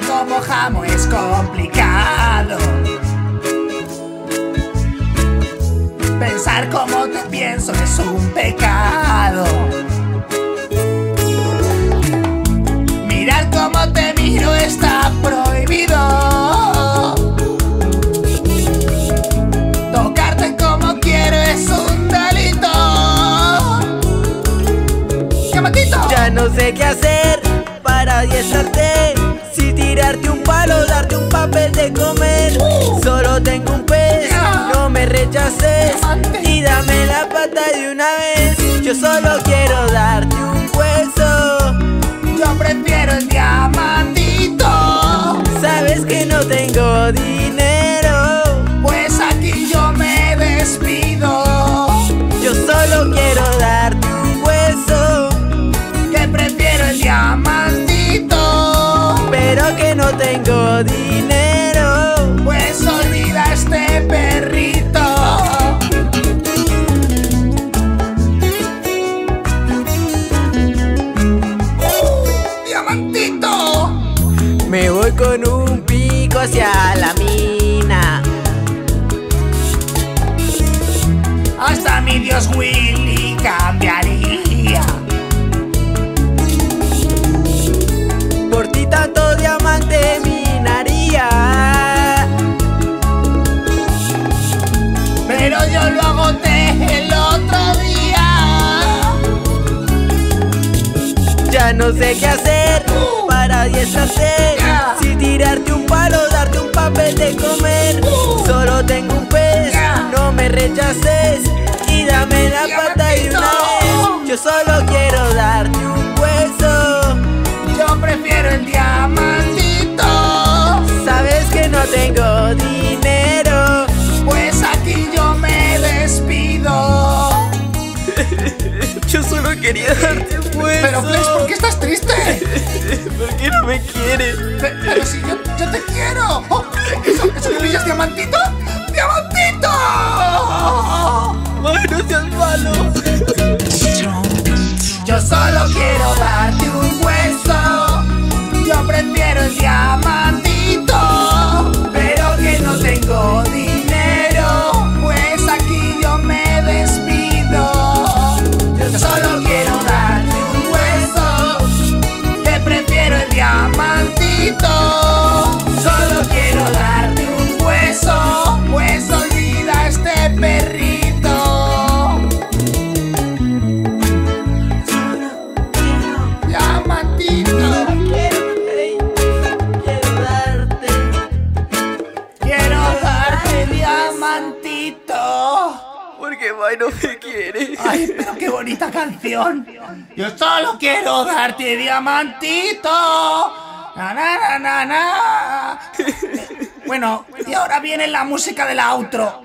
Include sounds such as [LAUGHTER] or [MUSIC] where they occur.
Como jamo es complicado. Pensar como te pienso es un pecado. Mirar como te miro está prohibido. Tocarte como quiero es un delito. ¡Llamatito! Ya no sé qué hacer para adiestrarte. Si tirarte un palo, darte un papel de comer. Solo tengo un pez, no me rechaces. Y dame la pata de una vez. Yo solo quiero darte un hueso. Yo prefiero no tengo dinero. Pues olvida este perrito. ¡Uh! ¡Diamantito! Me voy con un pico hacia la mina. Hasta mi Dios Willy cambiaría. Ya no sé qué hacer para adiestrarte. Ya. Si tirarte un palo, darte un papel de comer. Solo tengo un pez, no me rechaces. Y dame la pata de una vez. Yo solo quiero darte un hueso. Yo prefiero el diamantito. Sabes que no tengo dinero. Pues aquí yo me despido. [LAUGHS] Yo solo quería darte un hueso. Pero Flex, ¿por qué no me quieres? Pe- Pero si yo, yo te quiero. Oh, ¿Eso, eso que brillas diamantito? ¡Diamantito! Ay, no seas malo. Yo solo quiero darte un hueso. Yo prefiero el diamantito. No. Ay, pero qué bonita canción. Yo solo quiero darte diamantito. Na, na, na, na, na. Bueno, y ahora viene la música del outro.